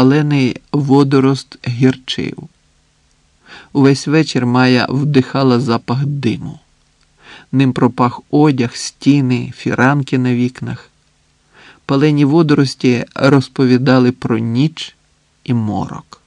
палений водорост гірчив. Увесь вечір Майя вдихала запах диму. Ним пропах одяг, стіни, фіранки на вікнах. Палені водорості розповідали про ніч і морок.